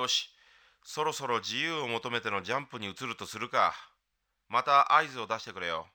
よし。そろそろ自由を求めてのジャンプに移るとするか。また合図を出してくれよ。